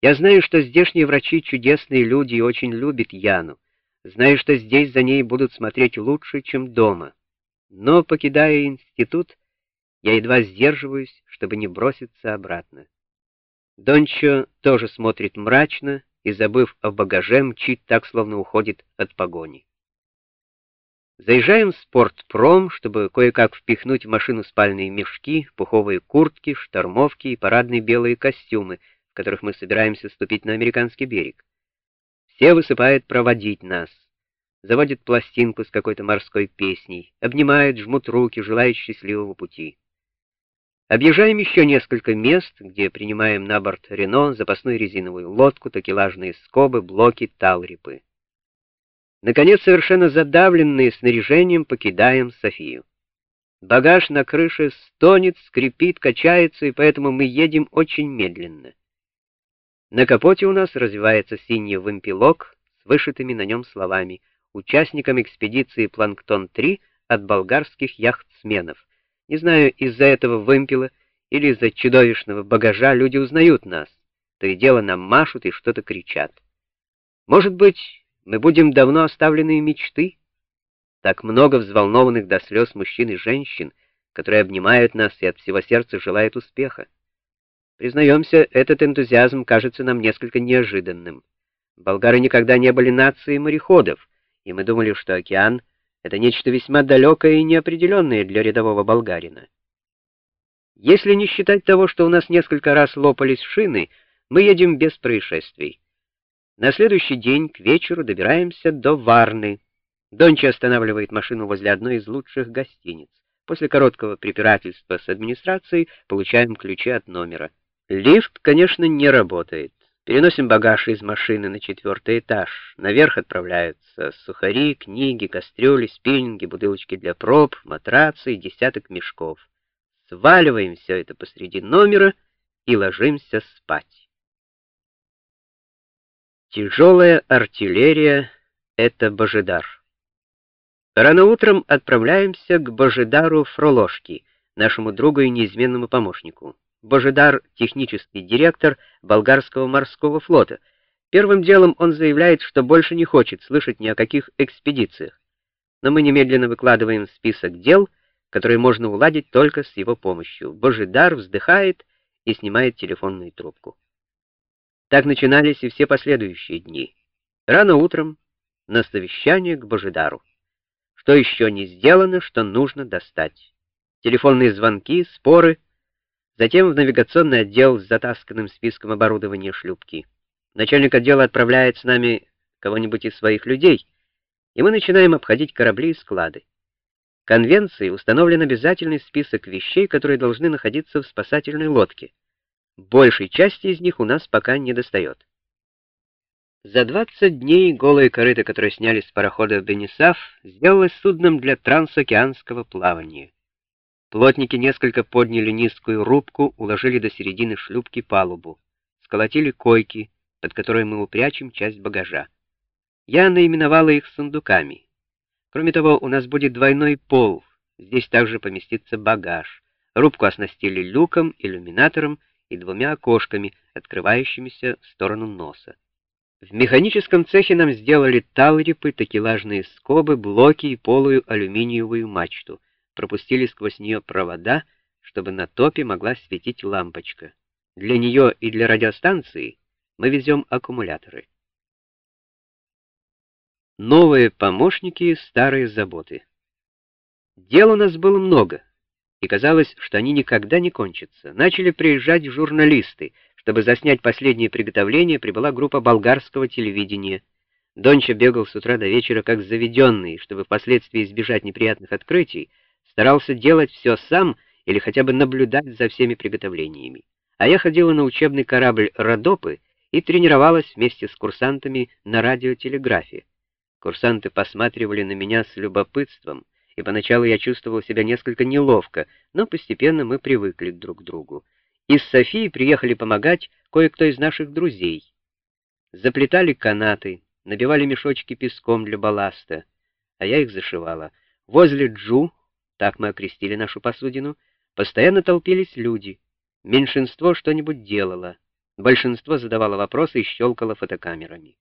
Я знаю, что здешние врачи чудесные люди и очень любят Яну. Знаю, что здесь за ней будут смотреть лучше, чем дома. Но, покидая институт, я едва сдерживаюсь, чтобы не броситься обратно. Дончо тоже смотрит мрачно и, забыв о багаже, мчит так, словно уходит от погони. Заезжаем в спортпром, чтобы кое-как впихнуть в машину спальные мешки, пуховые куртки, штормовки и парадные белые костюмы, которых мы собираемся ступить на американский берег. Все высыпают проводить нас. Заводят пластинку с какой-то морской песней, обнимают, жмут руки, желают счастливого пути. Объезжаем еще несколько мест, где принимаем на борт Рено запасную резиновую лодку, такелажные скобы, блоки, талрипы. Наконец, совершенно задавленные снаряжением, покидаем Софию. Багаж на крыше стонет, скрипит, качается, и поэтому мы едем очень медленно. На капоте у нас развивается синий вымпелок с вышитыми на нем словами «Участникам экспедиции «Планктон-3» от болгарских яхтсменов». Не знаю, из-за этого вымпела или из-за чудовищного багажа люди узнают нас. То и дело нам машут и что-то кричат. Может быть, мы будем давно оставленные мечты? Так много взволнованных до слез мужчин и женщин, которые обнимают нас и от всего сердца желают успеха. Признаемся, этот энтузиазм кажется нам несколько неожиданным. Болгары никогда не были нацией мореходов, и мы думали, что океан — это нечто весьма далекое и неопределенное для рядового болгарина. Если не считать того, что у нас несколько раз лопались шины, мы едем без происшествий. На следующий день к вечеру добираемся до Варны. Дончи останавливает машину возле одной из лучших гостиниц. После короткого препирательства с администрацией получаем ключи от номера. Лифт, конечно, не работает. Переносим багаж из машины на четвертый этаж. Наверх отправляются сухари, книги, кастрюли, спиннинги, бутылочки для проб, матрацы и десяток мешков. Сваливаем все это посреди номера и ложимся спать. Тяжелая артиллерия — это Божидар. Рано утром отправляемся к Божидару Фроложки, нашему другу и неизменному помощнику. Божидар — технический директор болгарского морского флота. Первым делом он заявляет, что больше не хочет слышать ни о каких экспедициях. Но мы немедленно выкладываем список дел, которые можно уладить только с его помощью. Божидар вздыхает и снимает телефонную трубку. Так начинались и все последующие дни. Рано утром на совещание к Божидару. Что еще не сделано, что нужно достать. Телефонные звонки, споры — Затем в навигационный отдел с затасканным списком оборудования шлюпки. Начальник отдела отправляет с нами кого-нибудь из своих людей, и мы начинаем обходить корабли и склады. Конвенцией установлен обязательный список вещей, которые должны находиться в спасательной лодке. Большей части из них у нас пока не достает. За 20 дней голые корыто, которые сняли с парохода Бенесав, сделалось судном для трансокеанского плавания. Плотники несколько подняли низкую рубку, уложили до середины шлюпки палубу, сколотили койки, под которые мы упрячем часть багажа. Я наименовала их сундуками. Кроме того, у нас будет двойной пол, здесь также поместится багаж. Рубку оснастили люком, иллюминатором и двумя окошками, открывающимися в сторону носа. В механическом цехе нам сделали талрипы, такелажные скобы, блоки и полую алюминиевую мачту — пропустили сквозь нее провода, чтобы на топе могла светить лампочка. Для нее и для радиостанции мы везем аккумуляторы. Новые помощники, старые заботы. Дел у нас было много, и казалось, что они никогда не кончатся. Начали приезжать журналисты. Чтобы заснять последние приготовления, прибыла группа болгарского телевидения. Донча бегал с утра до вечера как заведенный, чтобы впоследствии избежать неприятных открытий, старался делать все сам или хотя бы наблюдать за всеми приготовлениями. А я ходила на учебный корабль «Родопы» и тренировалась вместе с курсантами на радиотелеграфе. Курсанты посматривали на меня с любопытством, и поначалу я чувствовал себя несколько неловко, но постепенно мы привыкли друг к другу. Из Софии приехали помогать кое-кто из наших друзей. Заплетали канаты, набивали мешочки песком для балласта, а я их зашивала. Возле Джу так мы окрестили нашу посудину, постоянно толпились люди. Меньшинство что-нибудь делало. Большинство задавало вопросы и щелкало фотокамерами.